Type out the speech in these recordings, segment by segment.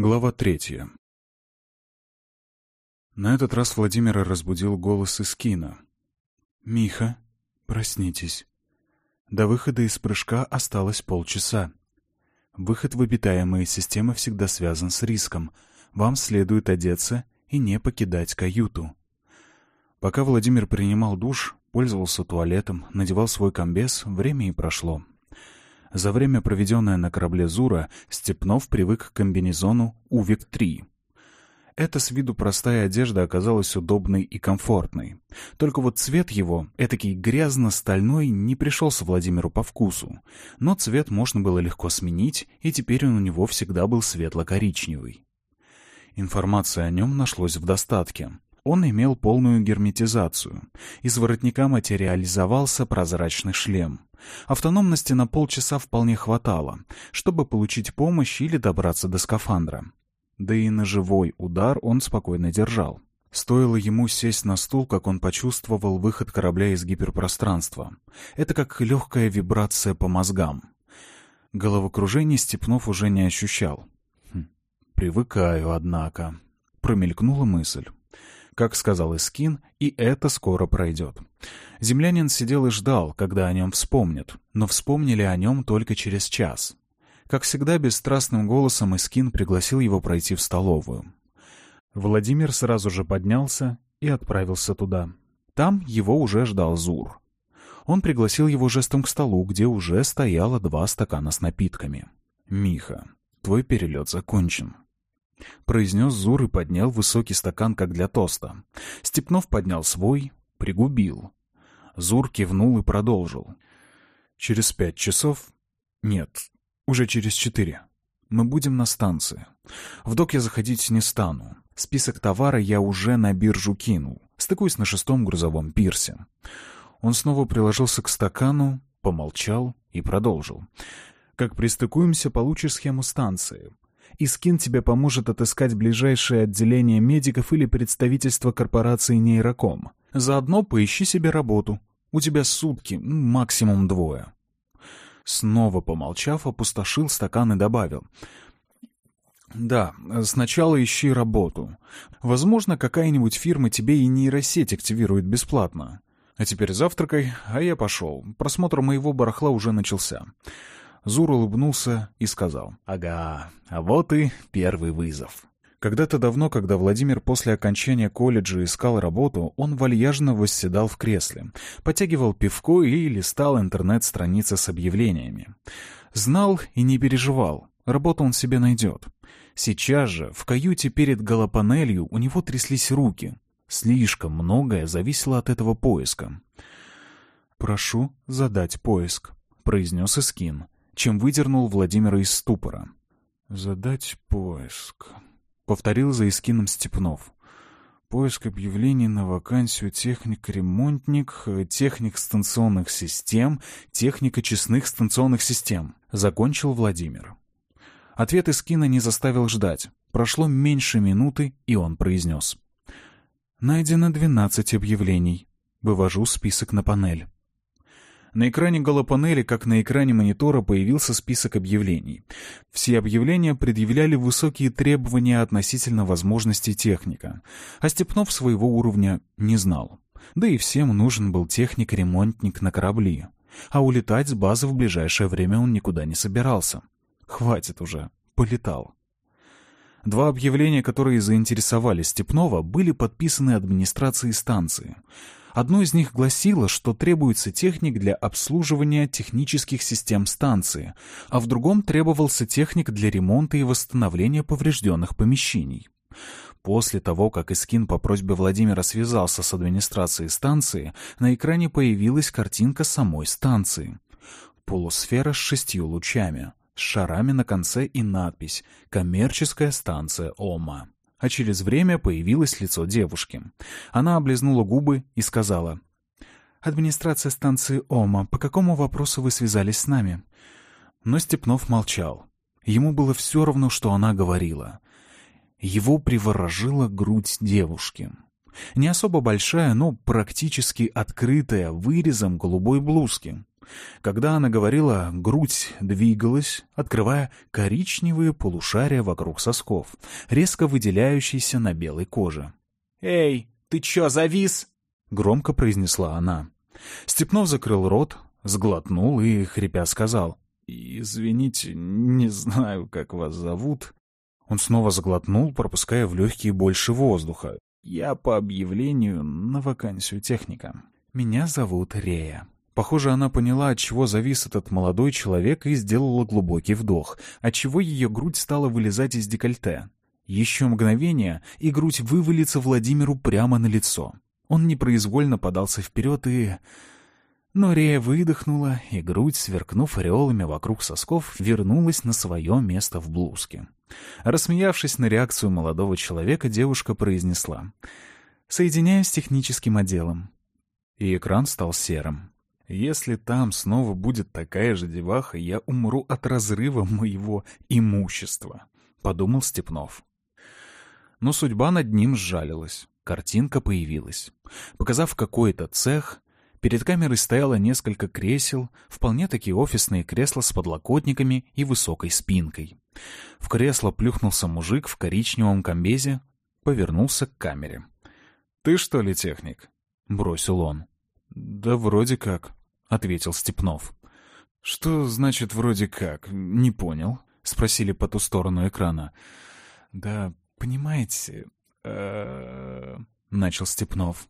Глава третья. На этот раз Владимира разбудил голос из кино. «Миха, проснитесь. До выхода из прыжка осталось полчаса. Выход в обитаемые системы всегда связан с риском. Вам следует одеться и не покидать каюту». Пока Владимир принимал душ, пользовался туалетом, надевал свой комбез, время и прошло. За время, проведенное на корабле «Зура», Степнов привык к комбинезону «Увик-3». Эта с виду простая одежда оказалась удобной и комфортной. Только вот цвет его, этакий грязно-стальной, не пришелся Владимиру по вкусу. Но цвет можно было легко сменить, и теперь он у него всегда был светло-коричневый. Информации о нем нашлось в достатке. Он имел полную герметизацию. Из воротника материализовался прозрачный шлем. Автономности на полчаса вполне хватало, чтобы получить помощь или добраться до скафандра. Да и на живой удар он спокойно держал. Стоило ему сесть на стул, как он почувствовал выход корабля из гиперпространства. Это как легкая вибрация по мозгам. Головокружение Степнов уже не ощущал. Хм, «Привыкаю, однако», — промелькнула мысль. Как сказал Искин, и это скоро пройдет. Землянин сидел и ждал, когда о нем вспомнят, но вспомнили о нем только через час. Как всегда, бесстрастным голосом Искин пригласил его пройти в столовую. Владимир сразу же поднялся и отправился туда. Там его уже ждал Зур. Он пригласил его жестом к столу, где уже стояло два стакана с напитками. «Миха, твой перелет закончен», — произнес Зур и поднял высокий стакан, как для тоста. Степнов поднял свой, пригубил. Зур кивнул и продолжил. «Через пять часов? Нет, уже через четыре. Мы будем на станции. В док я заходить не стану. Список товара я уже на биржу кинул. Стыкуюсь на шестом грузовом пирсе». Он снова приложился к стакану, помолчал и продолжил. «Как пристыкуемся, получишь схему станции и скин тебе поможет отыскать ближайшее отделение медиков или представительство корпорации Нейроком. Заодно поищи себе работу. У тебя сутки, максимум двое». Снова помолчав, опустошил стакан и добавил. «Да, сначала ищи работу. Возможно, какая-нибудь фирма тебе и нейросеть активирует бесплатно. А теперь завтракай, а я пошел. Просмотр моего барахла уже начался. Зур улыбнулся и сказал, «Ага, а вот и первый вызов». Когда-то давно, когда Владимир после окончания колледжа искал работу, он вальяжно восседал в кресле, потягивал пивко и листал интернет-страницы с объявлениями. Знал и не переживал, работу он себе найдет. Сейчас же, в каюте перед голопанелью, у него тряслись руки. Слишком многое зависело от этого поиска. «Прошу задать поиск», — произнес Искин чем выдернул Владимира из ступора. «Задать поиск», — повторил за Искином Степнов. «Поиск объявлений на вакансию техник-ремонтник, техник станционных систем, техник очистных станционных систем», — закончил Владимир. Ответ Искина не заставил ждать. Прошло меньше минуты, и он произнес. «Найдено двенадцать объявлений. Вывожу список на панель». На экране голопанели, как на экране монитора, появился список объявлений. Все объявления предъявляли высокие требования относительно возможностей техника, а Степнов своего уровня не знал. Да и всем нужен был техник-ремонтник на корабли. А улетать с базы в ближайшее время он никуда не собирался. Хватит уже, полетал. Два объявления, которые заинтересовали Степнова, были подписаны администрацией станции — Одно из них гласило, что требуется техник для обслуживания технических систем станции, а в другом требовался техник для ремонта и восстановления поврежденных помещений. После того, как Искин по просьбе Владимира связался с администрацией станции, на экране появилась картинка самой станции. Полусфера с шестью лучами, с шарами на конце и надпись «Коммерческая станция ОМА» а через время появилось лицо девушки. Она облизнула губы и сказала, «Администрация станции ОМА, по какому вопросу вы связались с нами?» Но Степнов молчал. Ему было все равно, что она говорила. Его приворожила грудь девушки. Не особо большая, но практически открытая, вырезом голубой блузки. Когда она говорила, грудь двигалась, открывая коричневые полушария вокруг сосков, резко выделяющиеся на белой коже. «Эй, ты чё, завис?» — громко произнесла она. Степнов закрыл рот, сглотнул и, хрипя, сказал. «Извините, не знаю, как вас зовут». Он снова заглотнул, пропуская в легкие больше воздуха. «Я по объявлению на вакансию техника. Меня зовут Рея». Похоже, она поняла, от чего завис этот молодой человек и сделала глубокий вдох, от чего ее грудь стала вылезать из декольте. Еще мгновение, и грудь вывалится Владимиру прямо на лицо. Он непроизвольно подался вперед и... Но Рея выдохнула, и грудь, сверкнув ореолами вокруг сосков, вернулась на свое место в блузке. Рассмеявшись на реакцию молодого человека, девушка произнесла «Соединяюсь с техническим отделом». И экран стал серым. Если там снова будет такая же деваха, я умру от разрыва моего имущества, — подумал Степнов. Но судьба над ним сжалилась. Картинка появилась. Показав какой-то цех, перед камерой стояло несколько кресел, вполне-таки офисные кресла с подлокотниками и высокой спинкой. В кресло плюхнулся мужик в коричневом комбезе, повернулся к камере. «Ты что ли техник?» — бросил он. «Да вроде как», — ответил Степнов. «Что значит «вроде как»? Не понял», — спросили по ту сторону экрана. «Да, понимаете...» э, начал Степнов.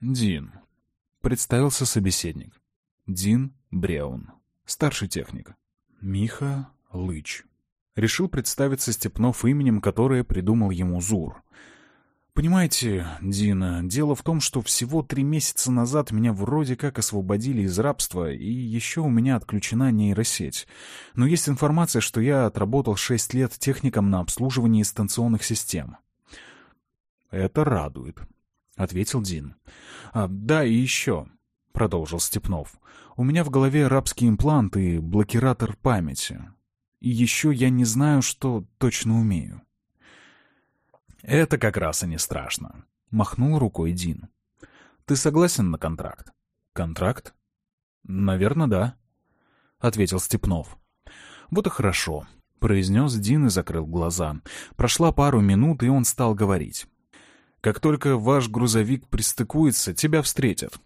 «Дин», — представился собеседник. «Дин Бреун, старший техник. Миха Лыч». Решил представиться Степнов именем, которое придумал ему Зур — Понимаете, Дина, дело в том, что всего три месяца назад меня вроде как освободили из рабства, и еще у меня отключена нейросеть. Но есть информация, что я отработал шесть лет техником на обслуживании станционных систем. «Это радует», — ответил Дин. «А, «Да, и еще», — продолжил Степнов. «У меня в голове рабский имплант и блокиратор памяти. И еще я не знаю, что точно умею». «Это как раз и не страшно», — махнул рукой Дин. «Ты согласен на контракт?» «Контракт?» «Наверное, да», — ответил Степнов. «Вот и хорошо», — произнес Дин и закрыл глаза. Прошла пару минут, и он стал говорить. «Как только ваш грузовик пристыкуется, тебя встретят.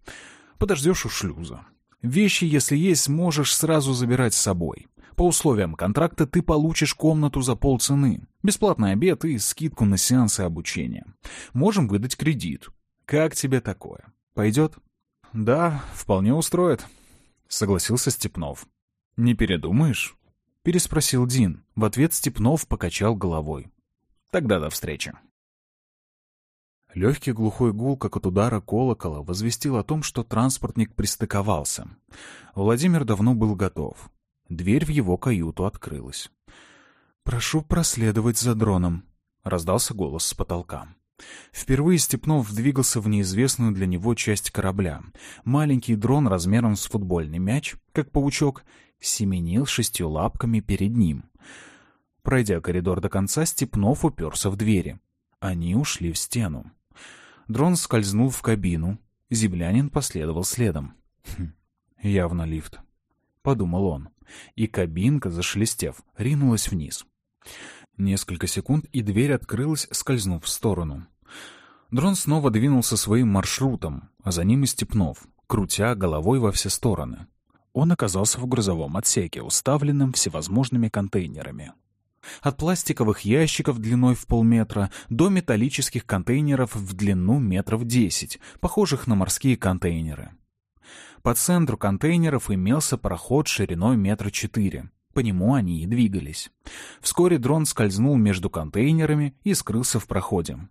Подождешь у шлюза. Вещи, если есть, можешь сразу забирать с собой. По условиям контракта ты получишь комнату за полцены, бесплатный обед и скидку на сеансы обучения. Можем выдать кредит. Как тебе такое? Пойдет? Да, вполне устроит, согласился Степнов. Не передумаешь? Переспросил Дин. В ответ Степнов покачал головой. Тогда до встречи. Легкий глухой гул, как от удара колокола, возвестил о том, что транспортник пристыковался. Владимир давно был готов. Дверь в его каюту открылась. «Прошу проследовать за дроном», — раздался голос с потолка. Впервые Степнов двигался в неизвестную для него часть корабля. Маленький дрон размером с футбольный мяч, как паучок, семенил шестью лапками перед ним. Пройдя коридор до конца, Степнов уперся в двери. Они ушли в стену. Дрон скользнул в кабину. Землянин последовал следом. Хм, явно лифт. Подумал он и кабинка, зашелестев, ринулась вниз. Несколько секунд, и дверь открылась, скользнув в сторону. Дрон снова двинулся своим маршрутом, а за ним и Степнов, крутя головой во все стороны. Он оказался в грузовом отсеке, уставленном всевозможными контейнерами. От пластиковых ящиков длиной в полметра до металлических контейнеров в длину метров десять, похожих на морские контейнеры. По центру контейнеров имелся проход шириной метра четыре. По нему они и двигались. Вскоре дрон скользнул между контейнерами и скрылся в проходе.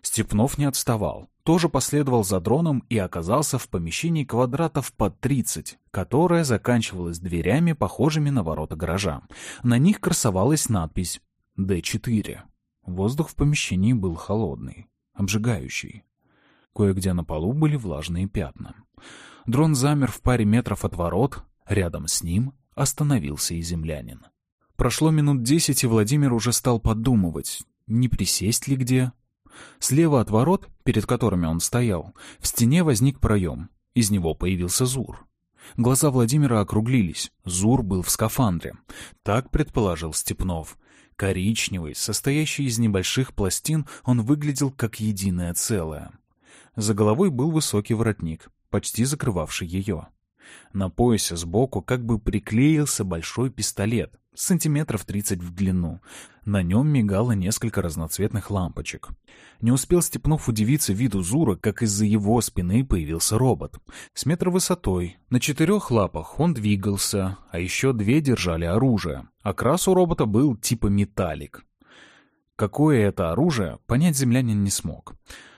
Степнов не отставал. Тоже последовал за дроном и оказался в помещении квадратов под 30, которое заканчивалось дверями, похожими на ворота гаража. На них красовалась надпись «Д4». Воздух в помещении был холодный, обжигающий. Кое-где на полу были влажные пятна. Дрон замер в паре метров от ворот, рядом с ним остановился и землянин. Прошло минут десять, и Владимир уже стал подумывать, не присесть ли где. Слева от ворот, перед которыми он стоял, в стене возник проем. Из него появился Зур. Глаза Владимира округлились. Зур был в скафандре. Так предположил Степнов. Коричневый, состоящий из небольших пластин, он выглядел как единое целое. За головой был высокий воротник, почти закрывавший ее. На поясе сбоку как бы приклеился большой пистолет, сантиметров 30 в длину. На нем мигало несколько разноцветных лампочек. Не успел Степнов удивиться виду Зура, как из-за его спины появился робот. С метра высотой. На четырех лапах он двигался, а еще две держали оружие. Окрас у робота был типа металлик. Какое это оружие, понять землянин не смог.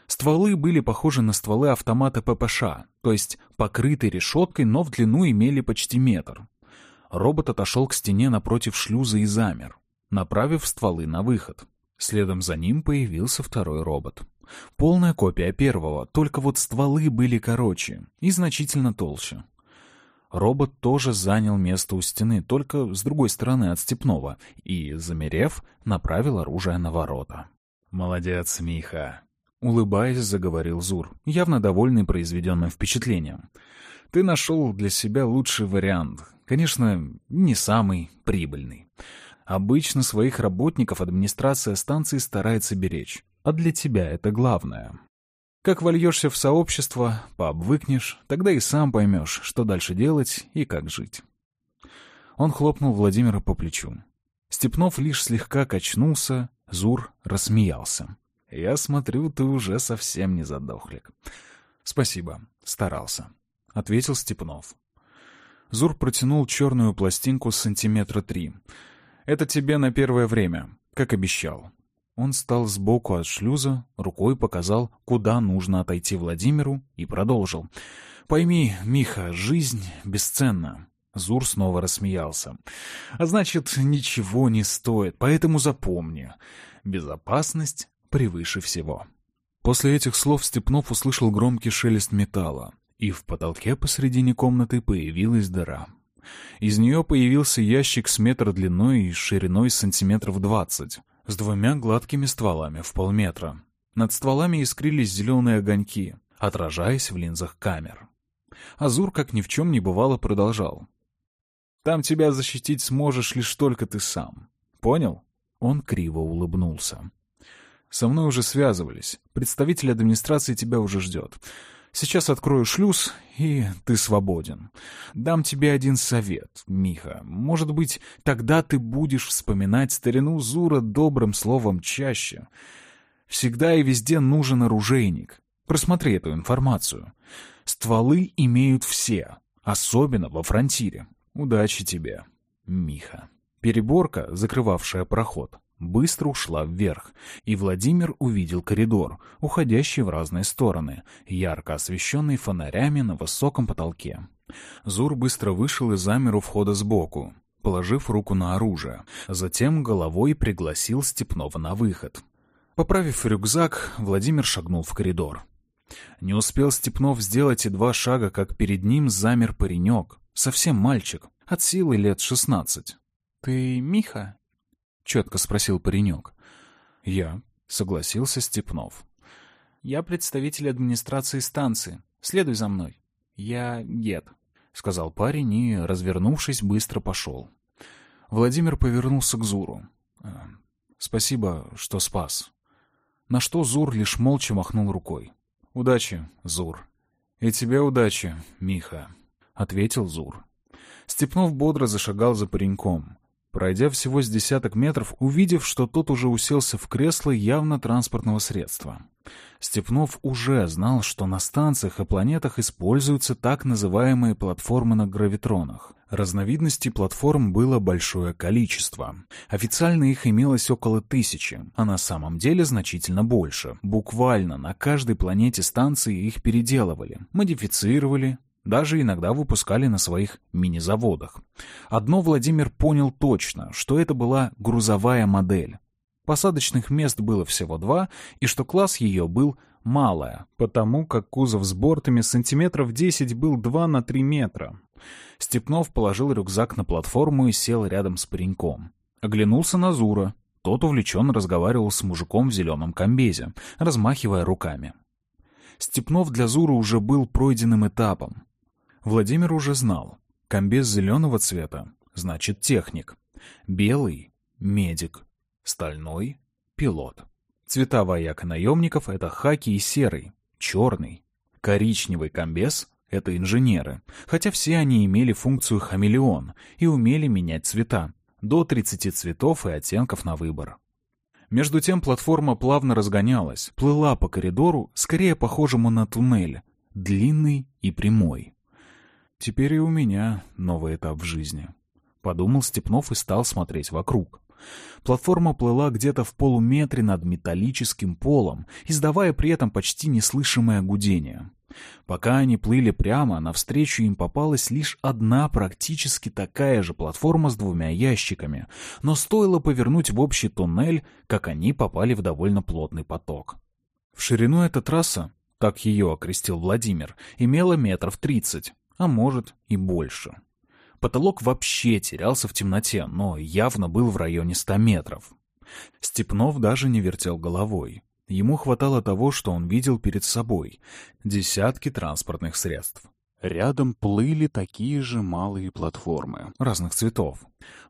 Стволы были похожи на стволы автомата ППШ, то есть покрыты решеткой, но в длину имели почти метр. Робот отошел к стене напротив шлюза и замер, направив стволы на выход. Следом за ним появился второй робот. Полная копия первого, только вот стволы были короче и значительно толще. Робот тоже занял место у стены, только с другой стороны от Степного, и, замерев, направил оружие на ворота. «Молодец, Миха!» Улыбаясь, заговорил Зур, явно довольный произведенным впечатлением. «Ты нашел для себя лучший вариант. Конечно, не самый прибыльный. Обычно своих работников администрация станции старается беречь, а для тебя это главное. Как вольешься в сообщество, пообвыкнешь, тогда и сам поймешь, что дальше делать и как жить». Он хлопнул Владимира по плечу. Степнов лишь слегка качнулся, Зур рассмеялся. «Я смотрю, ты уже совсем не задохлик». «Спасибо, старался», — ответил Степнов. Зур протянул черную пластинку сантиметра три. «Это тебе на первое время, как обещал». Он стал сбоку от шлюза, рукой показал, куда нужно отойти Владимиру, и продолжил. «Пойми, Миха, жизнь бесценна». Зур снова рассмеялся. «А значит, ничего не стоит, поэтому запомни. Безопасность превыше всего. После этих слов Степнов услышал громкий шелест металла, и в потолке посредине комнаты появилась дыра. Из нее появился ящик с метр длиной и шириной сантиметров двадцать, с двумя гладкими стволами в полметра. Над стволами искрились зеленые огоньки, отражаясь в линзах камер. Азур, как ни в чем не бывало, продолжал. «Там тебя защитить сможешь лишь только ты сам. Понял?» Он криво улыбнулся. Со мной уже связывались. Представитель администрации тебя уже ждет. Сейчас открою шлюз, и ты свободен. Дам тебе один совет, Миха. Может быть, тогда ты будешь вспоминать старину Зура добрым словом чаще. Всегда и везде нужен оружейник. Просмотри эту информацию. Стволы имеют все, особенно во фронтире. Удачи тебе, Миха. Переборка, закрывавшая проход, быстро ушла вверх, и Владимир увидел коридор, уходящий в разные стороны, ярко освещенный фонарями на высоком потолке. Зур быстро вышел и замер у входа сбоку, положив руку на оружие. Затем головой пригласил Степнова на выход. Поправив рюкзак, Владимир шагнул в коридор. Не успел Степнов сделать и два шага, как перед ним замер паренек, совсем мальчик, от силы лет шестнадцать. «Ты Миха?» — четко спросил паренек. «Я», — согласился Степнов. «Я представитель администрации станции. Следуй за мной». «Я Гет», — сказал парень и, развернувшись, быстро пошел. Владимир повернулся к Зуру. «Э, «Спасибо, что спас». На что Зур лишь молча махнул рукой. «Удачи, Зур». «И тебе удачи, Миха», — ответил Зур. Степнов бодро зашагал за пареньком. Пройдя всего с десяток метров, увидев, что тот уже уселся в кресло явно транспортного средства. Степнов уже знал, что на станциях и планетах используются так называемые платформы на гравитронах. Разновидностей платформ было большое количество. Официально их имелось около тысячи, а на самом деле значительно больше. Буквально на каждой планете станции их переделывали, модифицировали, даже иногда выпускали на своих мини-заводах. Одно Владимир понял точно, что это была грузовая модель. Посадочных мест было всего два, и что класс ее был малая, потому как кузов с бортами сантиметров 10 был 2 на 3 метра. Степнов положил рюкзак на платформу и сел рядом с пареньком. Оглянулся на Зура. Тот увлеченно разговаривал с мужиком в зеленом комбезе, размахивая руками. Степнов для Зура уже был пройденным этапом. Владимир уже знал. Комбез зеленого цвета — значит техник. Белый — медик. Стальной — пилот. Цвета вояк наемников — это хаки и серый, черный. Коричневый комбез — это инженеры, хотя все они имели функцию хамелеон и умели менять цвета, до 30 цветов и оттенков на выбор. Между тем платформа плавно разгонялась, плыла по коридору, скорее похожему на туннель, длинный и прямой. Теперь и у меня новый этап в жизни. Подумал Степнов и стал смотреть вокруг. Платформа плыла где-то в полуметре над металлическим полом, издавая при этом почти неслышимое гудение. Пока они плыли прямо, навстречу им попалась лишь одна практически такая же платформа с двумя ящиками, но стоило повернуть в общий туннель, как они попали в довольно плотный поток. В ширину эта трасса, так ее окрестил Владимир, имела метров тридцать, а может и больше. Потолок вообще терялся в темноте, но явно был в районе ста метров. Степнов даже не вертел головой. Ему хватало того, что он видел перед собой. Десятки транспортных средств. Рядом плыли такие же малые платформы разных цветов.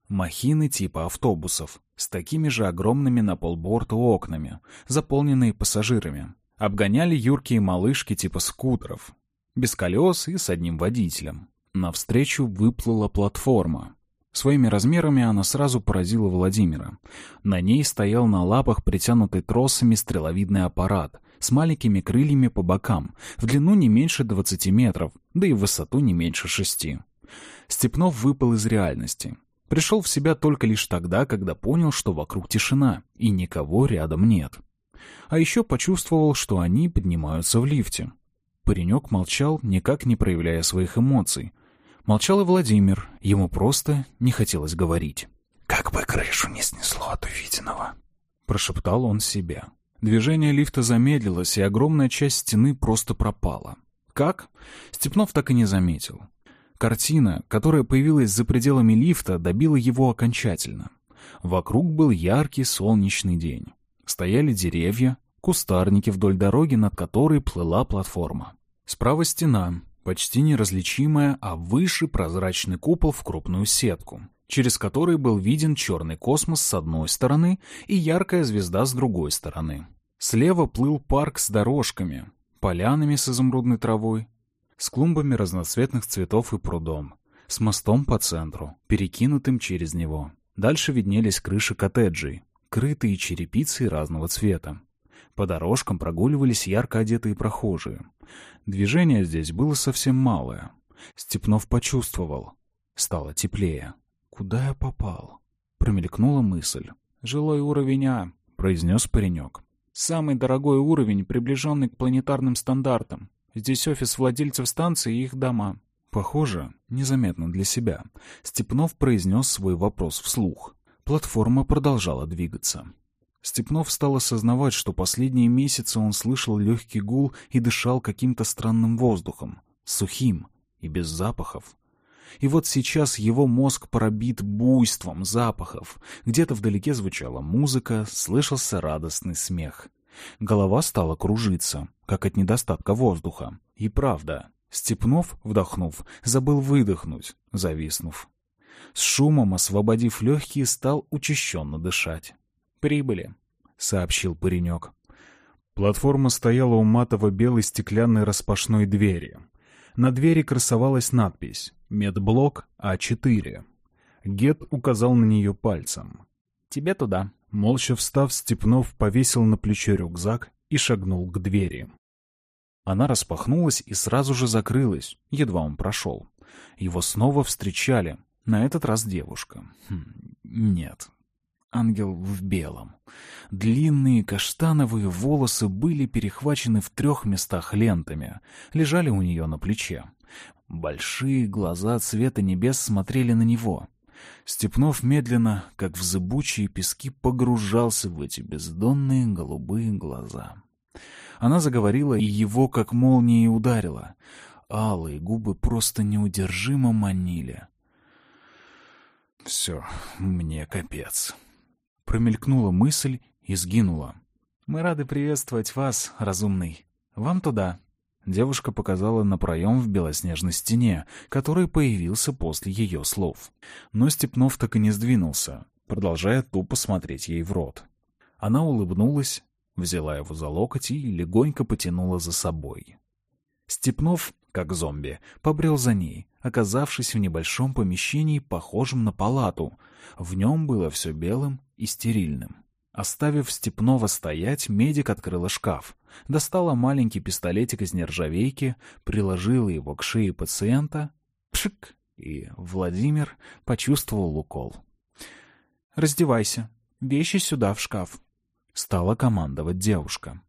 Махины типа автобусов, с такими же огромными на полборта окнами, заполненные пассажирами. Обгоняли юркие малышки типа скутеров, без колес и с одним водителем. Навстречу выплыла платформа. Своими размерами она сразу поразила Владимира. На ней стоял на лапах, притянутый тросами, стреловидный аппарат с маленькими крыльями по бокам, в длину не меньше 20 метров, да и в высоту не меньше шести. Степнов выпал из реальности. Пришел в себя только лишь тогда, когда понял, что вокруг тишина, и никого рядом нет. А еще почувствовал, что они поднимаются в лифте. Паренек молчал, никак не проявляя своих эмоций, Молчал и Владимир, ему просто не хотелось говорить. «Как бы крышу не снесло от увиденного», — прошептал он себе. Движение лифта замедлилось, и огромная часть стены просто пропала. Как? Степнов так и не заметил. Картина, которая появилась за пределами лифта, добила его окончательно. Вокруг был яркий солнечный день. Стояли деревья, кустарники вдоль дороги, над которой плыла платформа. Справа стена, почти неразличимая, а выше прозрачный купол в крупную сетку, через который был виден черный космос с одной стороны и яркая звезда с другой стороны. Слева плыл парк с дорожками, полянами с изумрудной травой, с клумбами разноцветных цветов и прудом, с мостом по центру, перекинутым через него. Дальше виднелись крыши коттеджей, крытые черепицей разного цвета. По дорожкам прогуливались ярко одетые прохожие. Движение здесь было совсем малое. Степнов почувствовал. Стало теплее. «Куда я попал?» Промелькнула мысль. «Жилой уровень А», — произнес паренек. «Самый дорогой уровень, приближенный к планетарным стандартам. Здесь офис владельцев станции и их дома». Похоже, незаметно для себя. Степнов произнес свой вопрос вслух. Платформа продолжала двигаться. Степнов стал осознавать, что последние месяцы он слышал легкий гул и дышал каким-то странным воздухом, сухим и без запахов. И вот сейчас его мозг пробит буйством запахов. Где-то вдалеке звучала музыка, слышался радостный смех. Голова стала кружиться, как от недостатка воздуха. И правда, Степнов, вдохнув, забыл выдохнуть, зависнув. С шумом, освободив легкие, стал учащенно дышать прибыли», — сообщил паренек. Платформа стояла у матово-белой стеклянной распашной двери. На двери красовалась надпись «Медблок А4». Гет указал на нее пальцем. «Тебе туда». Молча встав, Степнов повесил на плечо рюкзак и шагнул к двери. Она распахнулась и сразу же закрылась, едва он прошел. Его снова встречали, на этот раз девушка. Хм, нет, ангел в белом. Длинные каштановые волосы были перехвачены в трех местах лентами, лежали у нее на плече. Большие глаза цвета небес смотрели на него. Степнов медленно, как в зыбучие пески, погружался в эти бездонные голубые глаза. Она заговорила, и его как молнией ударила. Алые губы просто неудержимо манили. «Все, мне капец», Промелькнула мысль и сгинула. «Мы рады приветствовать вас, разумный. Вам туда». Девушка показала на проем в белоснежной стене, который появился после ее слов. Но Степнов так и не сдвинулся, продолжая тупо смотреть ей в рот. Она улыбнулась, взяла его за локоть и легонько потянула за собой. Степнов, как зомби, побрел за ней, оказавшись в небольшом помещении, похожем на палату. В нем было все белым и стерильным. Оставив Степнова стоять, медик открыла шкаф, достала маленький пистолетик из нержавейки, приложила его к шее пациента, пшик, и Владимир почувствовал укол. «Раздевайся, вещи сюда, в шкаф», — стала командовать девушка.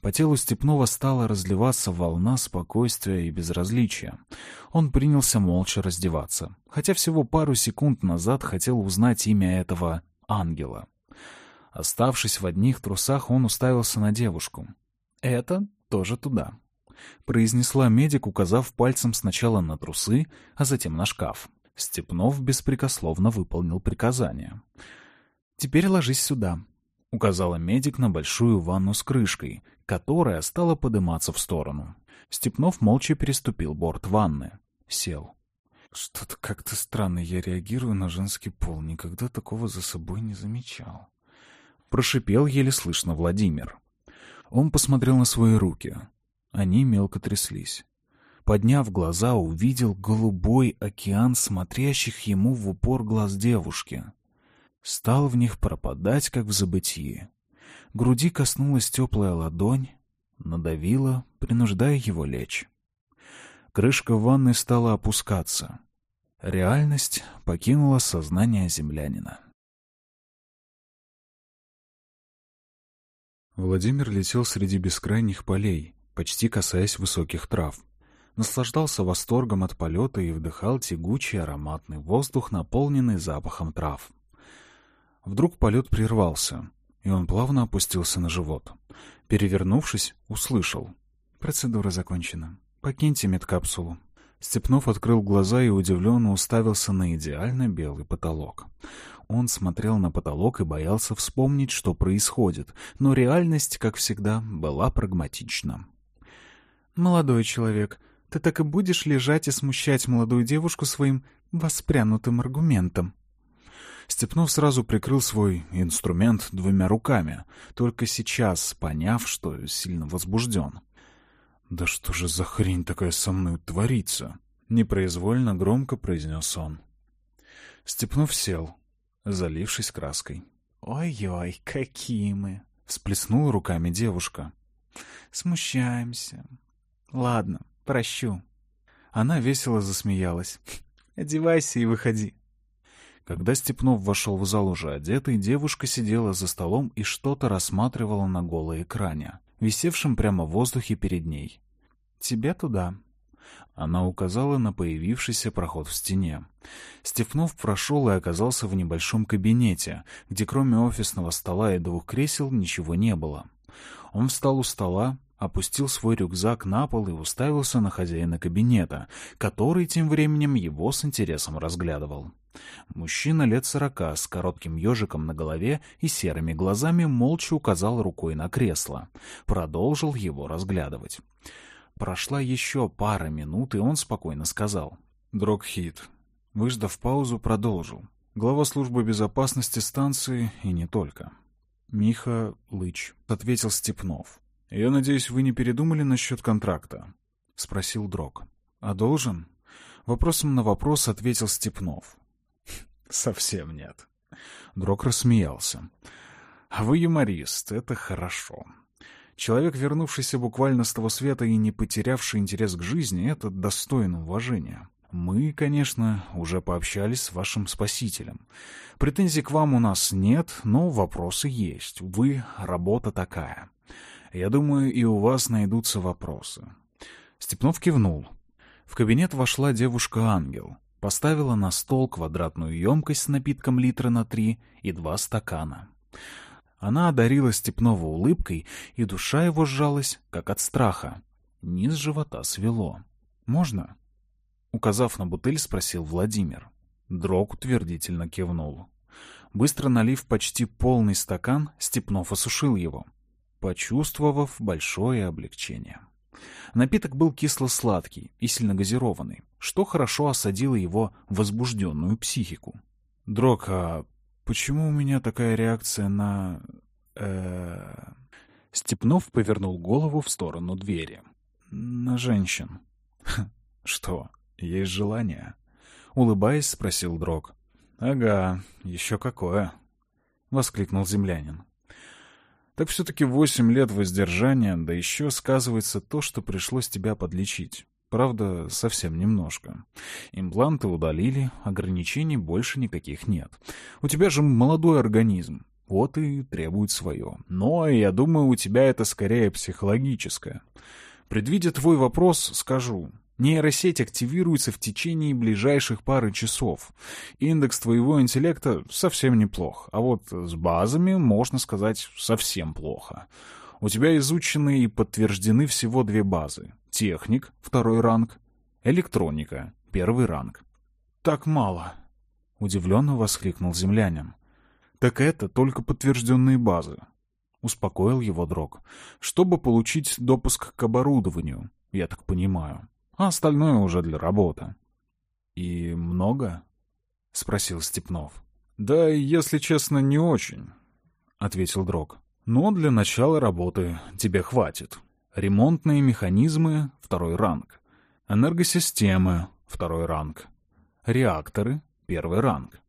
По телу Степнова стала разливаться волна спокойствия и безразличия. Он принялся молча раздеваться, хотя всего пару секунд назад хотел узнать имя этого ангела. Оставшись в одних трусах, он уставился на девушку. «Это тоже туда», — произнесла медик, указав пальцем сначала на трусы, а затем на шкаф. Степнов беспрекословно выполнил приказание. «Теперь ложись сюда», — указала медик на большую ванну с крышкой, которая стала подниматься в сторону. Степнов молча переступил борт ванны. Сел. «Что-то как-то странно я реагирую на женский пол. Никогда такого за собой не замечал» прошипел еле слышно Владимир. Он посмотрел на свои руки. Они мелко тряслись. Подняв глаза, увидел голубой океан смотрящих ему в упор глаз девушки. Стал в них пропадать, как в забытии. Груди коснулась теплая ладонь, надавила, принуждая его лечь. Крышка ванны стала опускаться. Реальность покинула сознание землянина. Владимир летел среди бескрайних полей, почти касаясь высоких трав. Наслаждался восторгом от полета и вдыхал тягучий ароматный воздух, наполненный запахом трав. Вдруг полет прервался, и он плавно опустился на живот. Перевернувшись, услышал. «Процедура закончена. Покиньте медкапсулу». Степнов открыл глаза и удивленно уставился на идеально белый потолок. Он смотрел на потолок и боялся вспомнить, что происходит, но реальность, как всегда, была прагматична. «Молодой человек, ты так и будешь лежать и смущать молодую девушку своим воспрянутым аргументом?» Степнов сразу прикрыл свой инструмент двумя руками, только сейчас поняв, что сильно возбужден. «Да что же за хрень такая со мной творится?» — непроизвольно громко произнес он. Степнов сел, залившись краской. «Ой-ой, какие мы!» — всплеснула руками девушка. «Смущаемся. Ладно, прощу». Она весело засмеялась. «Одевайся и выходи». Когда Степнов вошел в зал уже одетый, девушка сидела за столом и что-то рассматривала на голой экране, висевшем прямо в воздухе перед ней. «Тебе туда», она указала на появившийся проход в стене. Степнов прошел и оказался в небольшом кабинете, где кроме офисного стола и двух кресел ничего не было. Он встал у стола, опустил свой рюкзак на пол и уставился на хозяина кабинета, который тем временем его с интересом разглядывал. Мужчина лет сорока с коротким ежиком на голове и серыми глазами молча указал рукой на кресло. Продолжил его разглядывать. Прошла еще пара минут, и он спокойно сказал. «Дрогхит». Выждав паузу, продолжил. Глава службы безопасности станции и не только. «Миха Лыч», — ответил Степнов. «Я надеюсь, вы не передумали насчет контракта?» — спросил Дрог. «А должен?» Вопросом на вопрос ответил Степнов. «Совсем нет». Дрог рассмеялся. «А вы юморист, это хорошо. Человек, вернувшийся буквально с того света и не потерявший интерес к жизни, это достойно уважения. Мы, конечно, уже пообщались с вашим спасителем. Претензий к вам у нас нет, но вопросы есть. Вы — работа такая. Я думаю, и у вас найдутся вопросы. Степнов кивнул. В кабинет вошла девушка-ангел. Поставила на стол квадратную емкость с напитком литра на три и два стакана. Она одарила Степнова улыбкой, и душа его сжалась, как от страха. Низ живота свело. «Можно?» Указав на бутыль, спросил Владимир. Дрог утвердительно кивнул. Быстро налив почти полный стакан, Степнов осушил его, почувствовав большое облегчение. Напиток был кисло-сладкий и сильно газированный, что хорошо осадило его возбужденную психику. «Дрог, а почему у меня такая реакция на... э Степнов повернул голову в сторону двери. «На женщин». «Что, есть желание?» Улыбаясь, спросил Дрог. «Ага, еще какое!» — воскликнул землянин. «Так все-таки восемь лет воздержания, да еще сказывается то, что пришлось тебя подлечить. Правда, совсем немножко. Импланты удалили, ограничений больше никаких нет. У тебя же молодой организм, вот и требует свое. Но я думаю, у тебя это скорее психологическое. Предвидя твой вопрос, скажу. Нейросеть активируется в течение ближайших пары часов. Индекс твоего интеллекта совсем неплох, а вот с базами, можно сказать, совсем плохо. У тебя изучены и подтверждены всего две базы. Техник, второй ранг, электроника, первый ранг. «Так мало», — удивленно воскликнул землянин. «Так это только подтвержденные базы», — успокоил его Дрог. «Чтобы получить допуск к оборудованию, я так понимаю а остальное уже для работы. «И много?» — спросил Степнов. «Да, если честно, не очень», — ответил Дрог. «Но для начала работы тебе хватит. Ремонтные механизмы — второй ранг. Энергосистемы — второй ранг. Реакторы — первый ранг.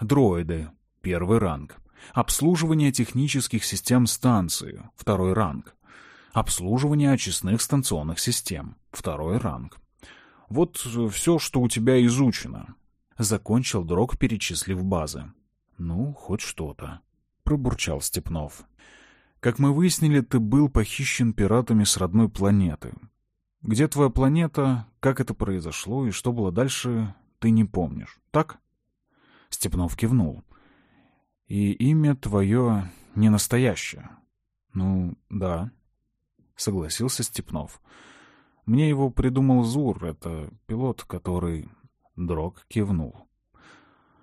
Дроиды — первый ранг. Обслуживание технических систем станции — второй ранг. Обслуживание очистных станционных систем. Второй ранг. Вот все, что у тебя изучено. Закончил Дрог, перечислив базы. Ну, хоть что-то. Пробурчал Степнов. Как мы выяснили, ты был похищен пиратами с родной планеты. Где твоя планета, как это произошло и что было дальше, ты не помнишь, так? Степнов кивнул. И имя твое не настоящее. Ну, да согласился Степнов. Мне его придумал Зур, это пилот, который... Дрог кивнул.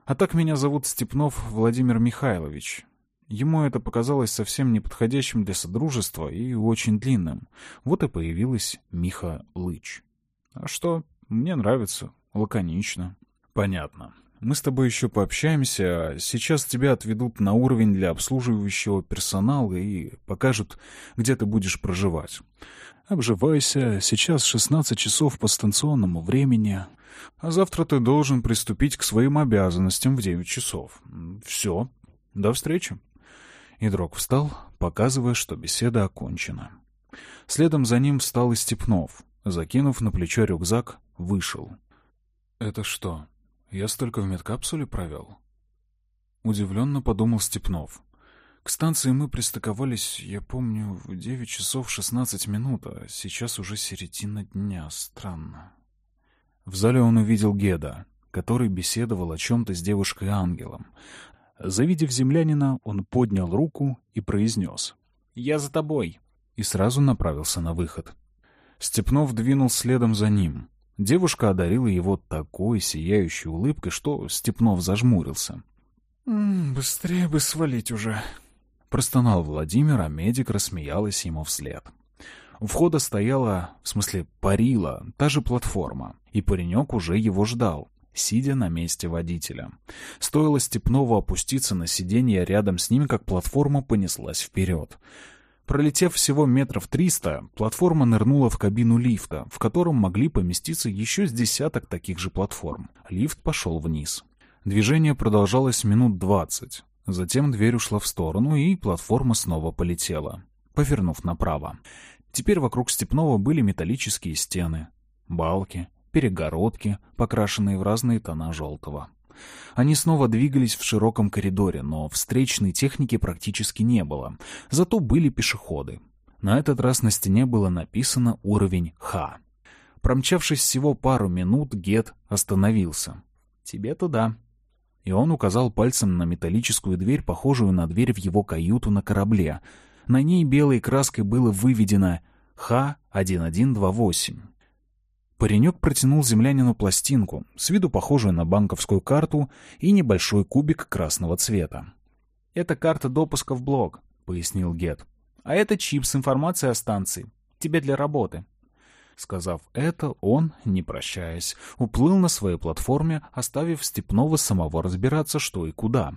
А так меня зовут Степнов Владимир Михайлович. Ему это показалось совсем неподходящим для содружества и очень длинным. Вот и появилась Миха Лыч. А что, мне нравится, лаконично. Понятно. Мы с тобой еще пообщаемся. Сейчас тебя отведут на уровень для обслуживающего персонала и покажут, где ты будешь проживать. Обживайся. Сейчас 16 часов по станционному времени. А завтра ты должен приступить к своим обязанностям в 9 часов. Все. До встречи. И Дрог встал, показывая, что беседа окончена. Следом за ним встал и Степнов. Закинув на плечо рюкзак, вышел. «Это что?» Я столько в медкапсуле провел. Удивленно подумал Степнов. К станции мы пристыковались, я помню, в 9 часов 16 минут, а сейчас уже середина дня. Странно. В зале он увидел Геда, который беседовал о чем-то с девушкой-ангелом. Завидев землянина, он поднял руку и произнес. «Я за тобой!» и сразу направился на выход. Степнов двинул следом за ним. Девушка одарила его такой сияющей улыбкой, что Степнов зажмурился. «М -м, «Быстрее бы свалить уже», — простонал Владимир, а медик рассмеялась ему вслед. У входа стояла, в смысле парила, та же платформа, и паренек уже его ждал, сидя на месте водителя. Стоило Степнову опуститься на сиденье рядом с ним, как платформа понеслась вперед. Пролетев всего метров триста, платформа нырнула в кабину лифта, в котором могли поместиться еще с десяток таких же платформ. Лифт пошел вниз. Движение продолжалось минут двадцать. Затем дверь ушла в сторону, и платформа снова полетела, повернув направо. Теперь вокруг Степного были металлические стены, балки, перегородки, покрашенные в разные тона желтого. Они снова двигались в широком коридоре, но встречной техники практически не было. Зато были пешеходы. На этот раз на стене было написано уровень Х. Промчавшись всего пару минут, Гет остановился. «Тебе туда». И он указал пальцем на металлическую дверь, похожую на дверь в его каюту на корабле. На ней белой краской было выведено Х-1128. Паренек протянул землянину пластинку, с виду похожую на банковскую карту, и небольшой кубик красного цвета. «Это карта допуска в блок», — пояснил Гет. «А это чип с информацией о станции. Тебе для работы. Сказав это, он, не прощаясь, уплыл на своей платформе, оставив Степнова самого разбираться, что и куда.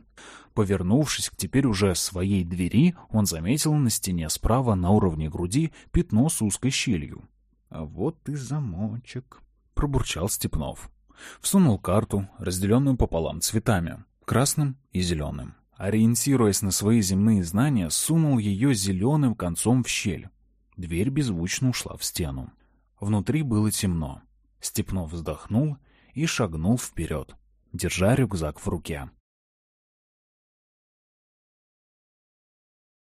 Повернувшись к теперь уже своей двери, он заметил на стене справа на уровне груди пятно с узкой щелью. «А вот и замочек», — пробурчал Степнов. Всунул карту, разделенную пополам цветами, красным и зеленым. Ориентируясь на свои земные знания, сунул ее зеленым концом в щель. Дверь беззвучно ушла в стену. Внутри было темно. Степнов вздохнул и шагнул вперед, держа рюкзак в руке.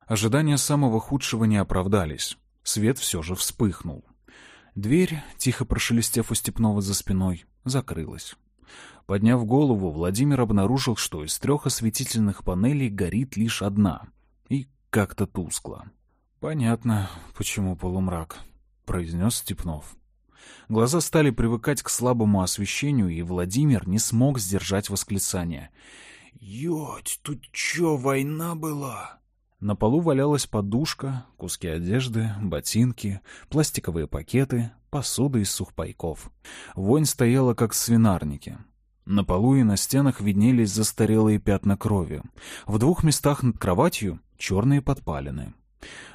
Ожидания самого худшего не оправдались. Свет все же вспыхнул. Дверь, тихо прошелестев у Степнова за спиной, закрылась. Подняв голову, Владимир обнаружил, что из трех осветительных панелей горит лишь одна. И как-то тускло. «Понятно, почему полумрак», — произнес Степнов. Глаза стали привыкать к слабому освещению, и Владимир не смог сдержать восклицание. «Ёть, тут чё, война была?» На полу валялась подушка, куски одежды, ботинки, пластиковые пакеты, посуда из сухпайков. Вонь стояла, как в свинарнике. На полу и на стенах виднелись застарелые пятна крови. В двух местах над кроватью — черные подпалины.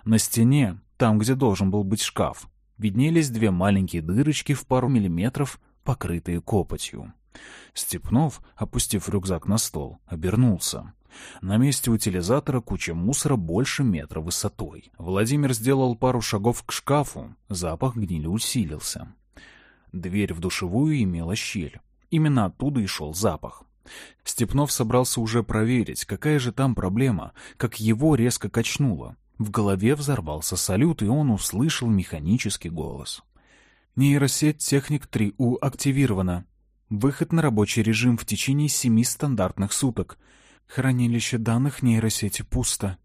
На стене, там, где должен был быть шкаф, виднелись две маленькие дырочки в пару миллиметров, покрытые копотью. Степнов, опустив рюкзак на стол, обернулся. На месте утилизатора куча мусора больше метра высотой. Владимир сделал пару шагов к шкафу, запах гнили усилился. Дверь в душевую имела щель. Именно оттуда и шел запах. Степнов собрался уже проверить, какая же там проблема, как его резко качнуло. В голове взорвался салют, и он услышал механический голос. «Нейросеть «Техник 3У» активирована. Выход на рабочий режим в течение семи стандартных суток. Хранилище данных нейросети пусто».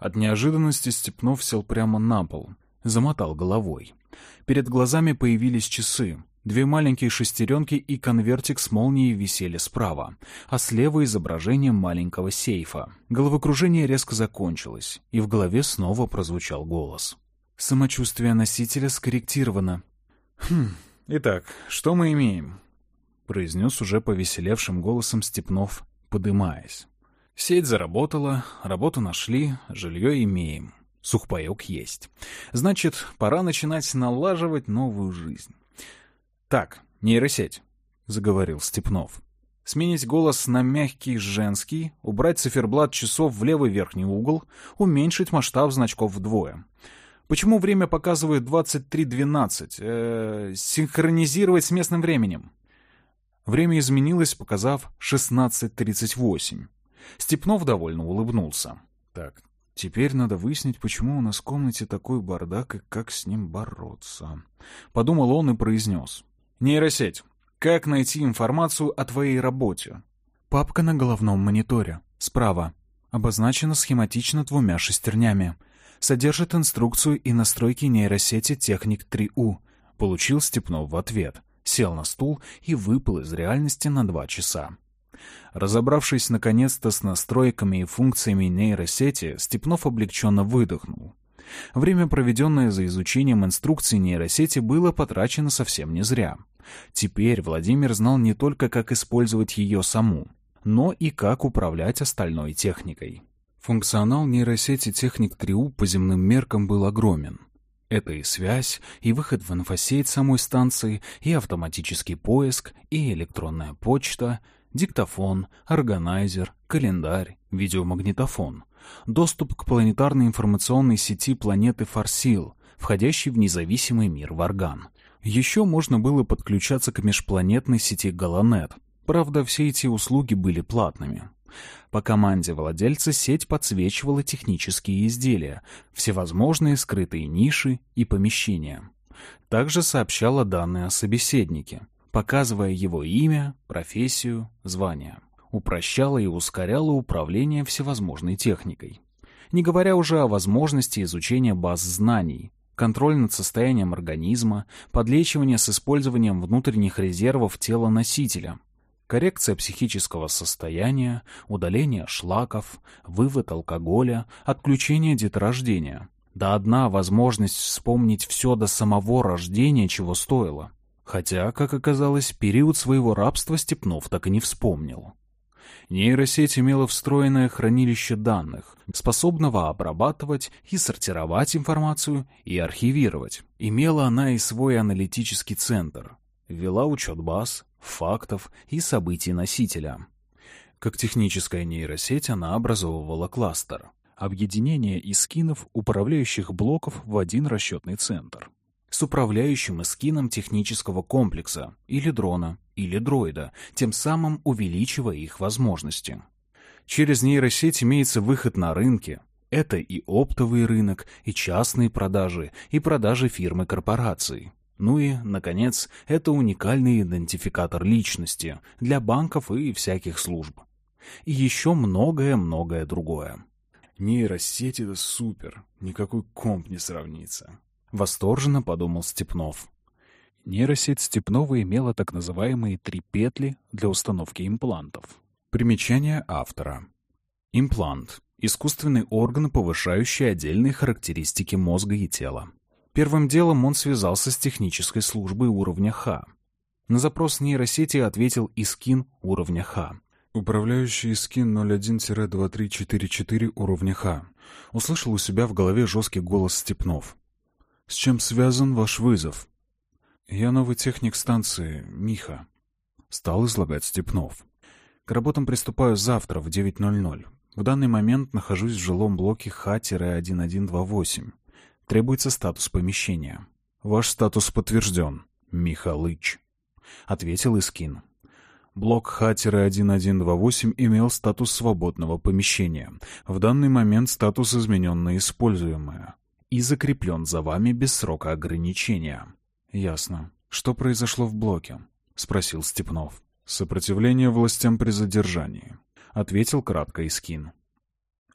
От неожиданности Степнов сел прямо на пол, замотал головой. Перед глазами появились часы. Две маленькие шестеренки и конвертик с молнией висели справа, а слева изображение маленького сейфа. Головокружение резко закончилось, и в голове снова прозвучал голос. «Самочувствие носителя скорректировано». «Хм, итак, что мы имеем?» — произнес уже повеселевшим голосом Степнов, подымаясь. «Сеть заработала, работу нашли, жилье имеем, сухпайок есть. Значит, пора начинать налаживать новую жизнь». «Так, нейросеть», — заговорил Степнов. «Сменить голос на мягкий женский, убрать циферблат часов в левый верхний угол, уменьшить масштаб значков вдвое. Почему время показывает 23.12? Э, синхронизировать с местным временем». Время изменилось, показав 16.38. Степнов довольно улыбнулся. «Так, Теперь надо выяснить, почему у нас в комнате такой бардак и как с ним бороться. Подумал он и произнес. Нейросеть. Как найти информацию о твоей работе? Папка на головном мониторе. Справа. Обозначена схематично двумя шестернями. Содержит инструкцию и настройки нейросети «Техник 3У». Получил Степнов в ответ. Сел на стул и выпал из реальности на два часа. Разобравшись наконец-то с настройками и функциями нейросети, Степнов облегченно выдохнул. Время, проведенное за изучением инструкций нейросети, было потрачено совсем не зря. Теперь Владимир знал не только, как использовать ее саму, но и как управлять остальной техникой. Функционал нейросети техник 3У по земным меркам был огромен. Это и связь, и выход в инфосеть самой станции, и автоматический поиск, и электронная почта, диктофон, органайзер, календарь, видеомагнитофон, доступ к планетарной информационной сети планеты Фарсил, входящей в независимый мир Варган. Еще можно было подключаться к межпланетной сети Галанет. Правда, все эти услуги были платными. По команде владельца сеть подсвечивала технические изделия, всевозможные скрытые ниши и помещения. Также сообщала данные о собеседнике, показывая его имя, профессию, звание упрощало и ускоряло управление всевозможной техникой. Не говоря уже о возможности изучения баз знаний, контроль над состоянием организма, подлечивание с использованием внутренних резервов тела носителя, коррекция психического состояния, удаление шлаков, вывод алкоголя, отключение деторождения, Да одна возможность вспомнить все до самого рождения чего стоило. Хотя, как оказалось, период своего рабства Степнов так и не вспомнил. Нейросеть имела встроенное хранилище данных, способного обрабатывать и сортировать информацию и архивировать. Имела она и свой аналитический центр. Вела учет баз, фактов и событий носителя. Как техническая нейросеть она образовывала кластер. Объединение искинов, управляющих блоков в один расчетный центр с управляющим эскином технического комплекса, или дрона, или дроида, тем самым увеличивая их возможности. Через нейросеть имеется выход на рынки. Это и оптовый рынок, и частные продажи, и продажи фирмы корпораций. Ну и, наконец, это уникальный идентификатор личности для банков и всяких служб. И еще многое-многое другое. Нейросеть — это супер, никакой комп не сравнится. Восторженно подумал Степнов. Нейросеть Степнова имела так называемые три петли для установки имплантов. Примечание автора. Имплант – искусственный орган, повышающий отдельные характеристики мозга и тела. Первым делом он связался с технической службой уровня Х. На запрос нейросети ответил Искин уровня Х. Управляющий Искин 01-2344 уровня Х. Услышал у себя в голове жесткий голос Степнов. С чем связан ваш вызов? Я новый техник станции, Миха. Стал излагать Степнов. К работам приступаю завтра в 9.00. В данный момент нахожусь в жилом блоке Х-1128. Требуется статус помещения. Ваш статус подтвержден, Михалыч. Ответил Искин. Блок Х-1128 имел статус свободного помещения. В данный момент статус изменен на используемое и закреплен за вами без срока ограничения. Ясно. Что произошло в блоке? Спросил Степнов. Сопротивление властям при задержании. Ответил кратко Искин.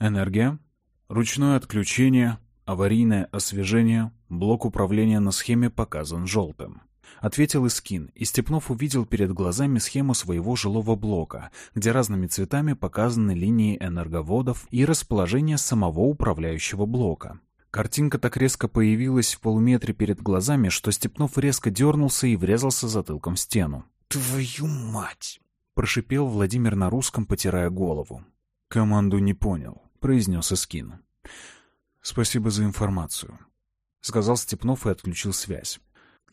Энергия? Ручное отключение, аварийное освежение, блок управления на схеме показан желтым. Ответил Искин, и Степнов увидел перед глазами схему своего жилого блока, где разными цветами показаны линии энерговодов и расположение самого управляющего блока. Картинка так резко появилась в полуметре перед глазами, что Степнов резко дернулся и врезался затылком в стену. «Твою мать!» — прошипел Владимир на русском, потирая голову. «Команду не понял», — произнес Искин. «Спасибо за информацию», — сказал Степнов и отключил связь.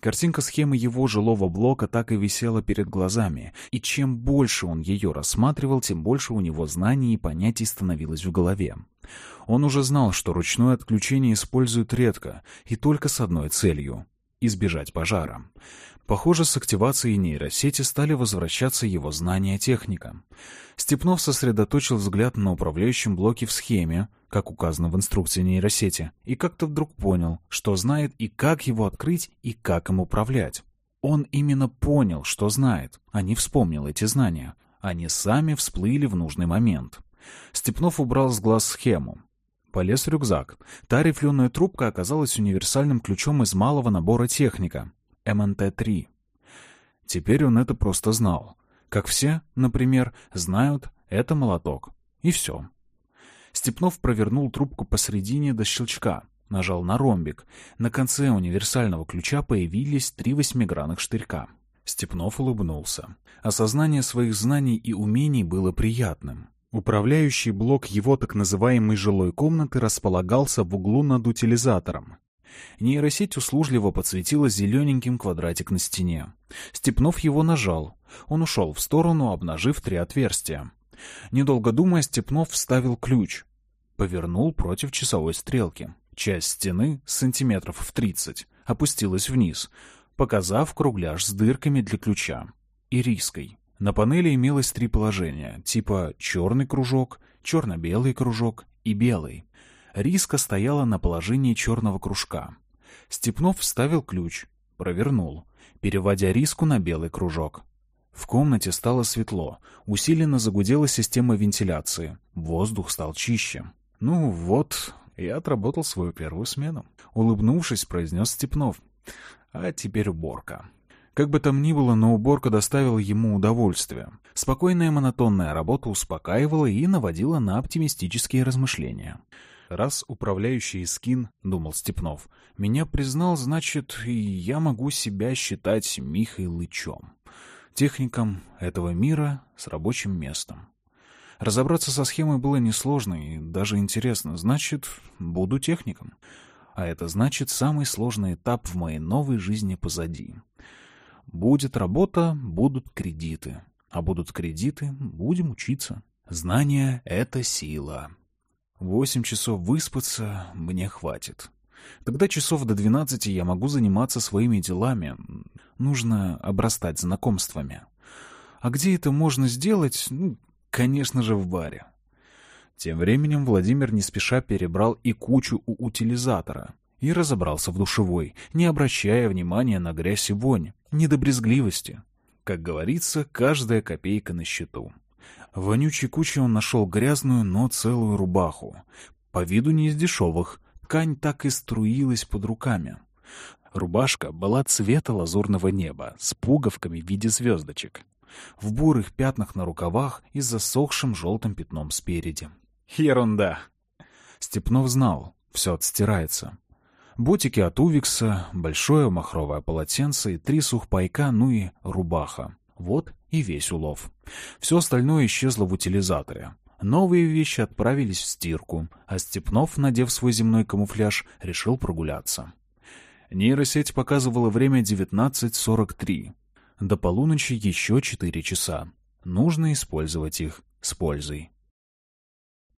Картинка схемы его жилого блока так и висела перед глазами, и чем больше он ее рассматривал, тем больше у него знаний и понятий становилось в голове. Он уже знал, что ручное отключение используют редко и только с одной целью — избежать пожара. Похоже, с активацией нейросети стали возвращаться его знания техника. Степнов сосредоточил взгляд на управляющем блоке в схеме, как указано в инструкции нейросети, и как-то вдруг понял, что знает и как его открыть, и как им управлять. Он именно понял, что знает, а не вспомнил эти знания. Они сами всплыли в нужный момент. Степнов убрал с глаз схему. Полез в рюкзак. Та рифленая трубка оказалась универсальным ключом из малого набора техника. МНТ-3. Теперь он это просто знал. Как все, например, знают, это молоток. И все. Степнов провернул трубку посредине до щелчка, нажал на ромбик. На конце универсального ключа появились три восьмигранных штырька. Степнов улыбнулся. Осознание своих знаний и умений было приятным. Управляющий блок его так называемой жилой комнаты располагался в углу над утилизатором. Нейросеть услужливо подсветила зелененьким квадратик на стене. Степнов его нажал. Он ушел в сторону, обнажив три отверстия. Недолго думая, Степнов вставил ключ. Повернул против часовой стрелки. Часть стены, сантиметров в тридцать, опустилась вниз, показав кругляш с дырками для ключа. И риской. На панели имелось три положения, типа черный кружок, черно-белый кружок и белый. Риска стояла на положении черного кружка. Степнов вставил ключ, провернул, переводя риску на белый кружок. В комнате стало светло, усиленно загудела система вентиляции, воздух стал чище. «Ну вот, я отработал свою первую смену», — улыбнувшись, произнес Степнов. «А теперь уборка». Как бы там ни было, но уборка доставила ему удовольствие. Спокойная монотонная работа успокаивала и наводила на оптимистические размышления. Раз управляющий Скин, — думал Степнов, — меня признал, значит, я могу себя считать Михой Лычом, техником этого мира с рабочим местом. Разобраться со схемой было несложно и даже интересно. Значит, буду техником. А это значит, самый сложный этап в моей новой жизни позади. Будет работа, будут кредиты. А будут кредиты, будем учиться. Знание — это сила. Восемь часов выспаться мне хватит. Тогда часов до двенадцати я могу заниматься своими делами. Нужно обрастать знакомствами. А где это можно сделать? Ну, конечно же, в баре. Тем временем Владимир не спеша перебрал и кучу у утилизатора и разобрался в душевой, не обращая внимания на грязь и вонь, не до брезгливости. Как говорится, каждая копейка на счету. В вонючей куче он нашел грязную, но целую рубаху. По виду не из дешевых, ткань так и струилась под руками. Рубашка была цвета лазурного неба, с пуговками в виде звездочек. В бурых пятнах на рукавах и засохшим желтым пятном спереди. Ерунда. Степнов знал, все отстирается. Ботики от Увикса, большое махровое полотенце и три сухпайка, ну и рубаха. Вот и весь улов. Все остальное исчезло в утилизаторе. Новые вещи отправились в стирку, а Степнов, надев свой земной камуфляж, решил прогуляться. Нейросеть показывала время 19.43. До полуночи еще 4 часа. Нужно использовать их с пользой.